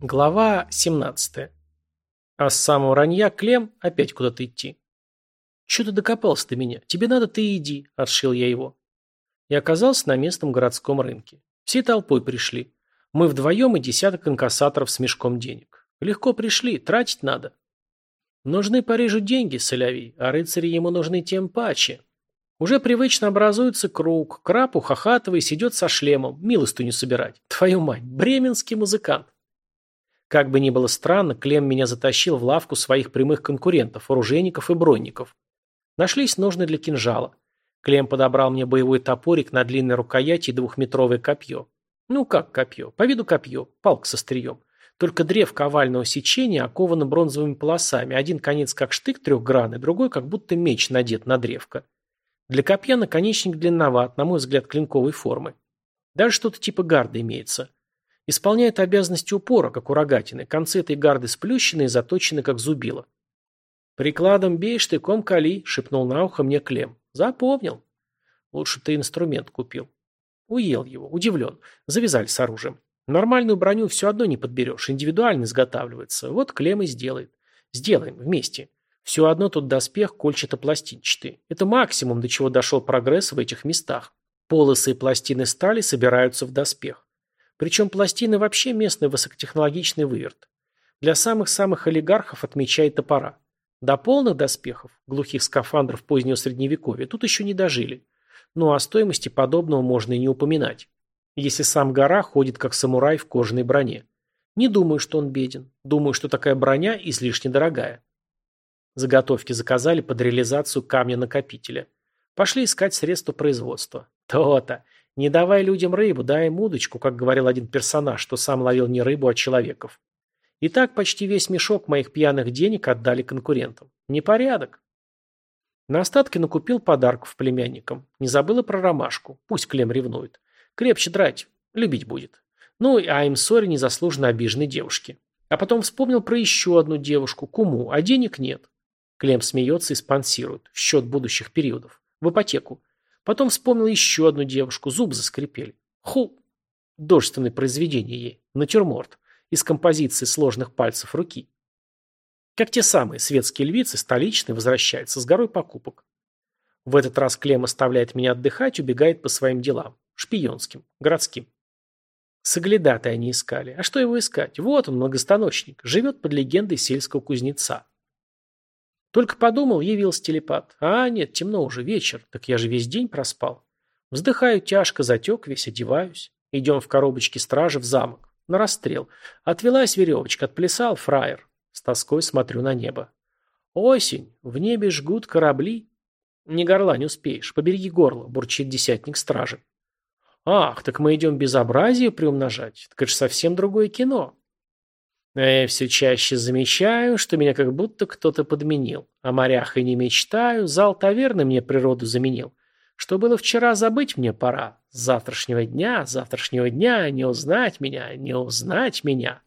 Глава 17. А с самого ранья Клем опять куда-то идти. «Чё ты докопался до меня? Тебе надо, ты иди», – отшил я его. И оказался на местном городском рынке. Все толпой пришли. Мы вдвоем и десяток инкассаторов с мешком денег. Легко пришли, тратить надо. Нужны Парижу деньги, Соловей, а рыцари ему нужны тем паче. Уже привычно образуется круг, краб, ухахатываясь, идет со шлемом, милостыню собирать. Твою мать, бременский музыкант. Как бы ни было странно, Клем меня затащил в лавку своих прямых конкурентов, оружейников и бронников. Нашлись ножны для кинжала. Клем подобрал мне боевой топорик на длинной рукояти и двухметровое копье. Ну как копье? По виду копье, палка со стрием. Только древко овального сечения оковано бронзовыми полосами, один конец как штык трехгранный, другой как будто меч надет на древко. Для копья наконечник длинноват, на мой взгляд, клинковой формы. Даже что-то типа гарда имеется. Исполняет обязанности упора, как у рогатины. Концы этой гарды сплющены и заточены, как зубило. «Прикладом бей, штыком кали», — шепнул на ухо мне Клем. «Запомнил. Лучше ты инструмент купил». Уел его, удивлен. Завязали с оружием. Нормальную броню все одно не подберешь, индивидуально изготавливается. Вот Клем и сделает. Сделаем, вместе. Все одно тут доспех кольчато-пластинчатый. Это максимум, до чего дошел прогресс в этих местах. Полосы и пластины стали собираются в доспех. Причем пластины вообще местный высокотехнологичный выверт. Для самых-самых олигархов отмечает топора. До полных доспехов, глухих скафандров позднего средневековья, тут еще не дожили. Ну а стоимости подобного можно и не упоминать. Если сам гора ходит как самурай в кожаной броне. Не думаю, что он беден. Думаю, что такая броня излишне дорогая. Заготовки заказали под реализацию камня-накопителя. Пошли искать средства производства. То-то. Не давай людям рыбу, дай им удочку, как говорил один персонаж, что сам ловил не рыбу, а человеков. И так почти весь мешок моих пьяных денег отдали конкурентам. Непорядок. На остатки накупил подарков племянникам. Не забыла про ромашку. Пусть Клем ревнует. Крепче драть. Любить будет. Ну, а им ссоре незаслуженно обиженной девушке. А потом вспомнил про еще одну девушку, куму, а денег нет. Клем смеется и спонсирует. В счет будущих периодов. В ипотеку. Потом вспомнил еще одну девушку, зубы заскрипели. Ху! Дожественное произведение ей. Натюрморт. Из композиции сложных пальцев руки. Как те самые светские львицы, столичные, возвращаются с горой покупок. В этот раз Клем оставляет меня отдыхать, убегает по своим делам. Шпионским, городским. Соглядаты они искали. А что его искать? Вот он, многостаночник. Живет под легендой сельского кузнеца. Только подумал, явился телепат. А, нет, темно уже, вечер. Так я же весь день проспал. Вздыхаю тяжко, затек весь, одеваюсь. Идем в коробочке стражи в замок. На расстрел. Отвелась веревочка, отплясал фраер. С тоской смотрю на небо. Осень. В небе жгут корабли. Не горла не успеешь. Побереги горло, бурчит десятник стражи. Ах, так мы идем безобразие приумножать. Так это же совсем другое кино. Я все чаще замечаю, что меня как будто кто-то подменил. О морях и не мечтаю, зал таверны мне природу заменил. Что было вчера, забыть мне пора. С завтрашнего дня, завтрашнего дня не узнать меня, не узнать меня.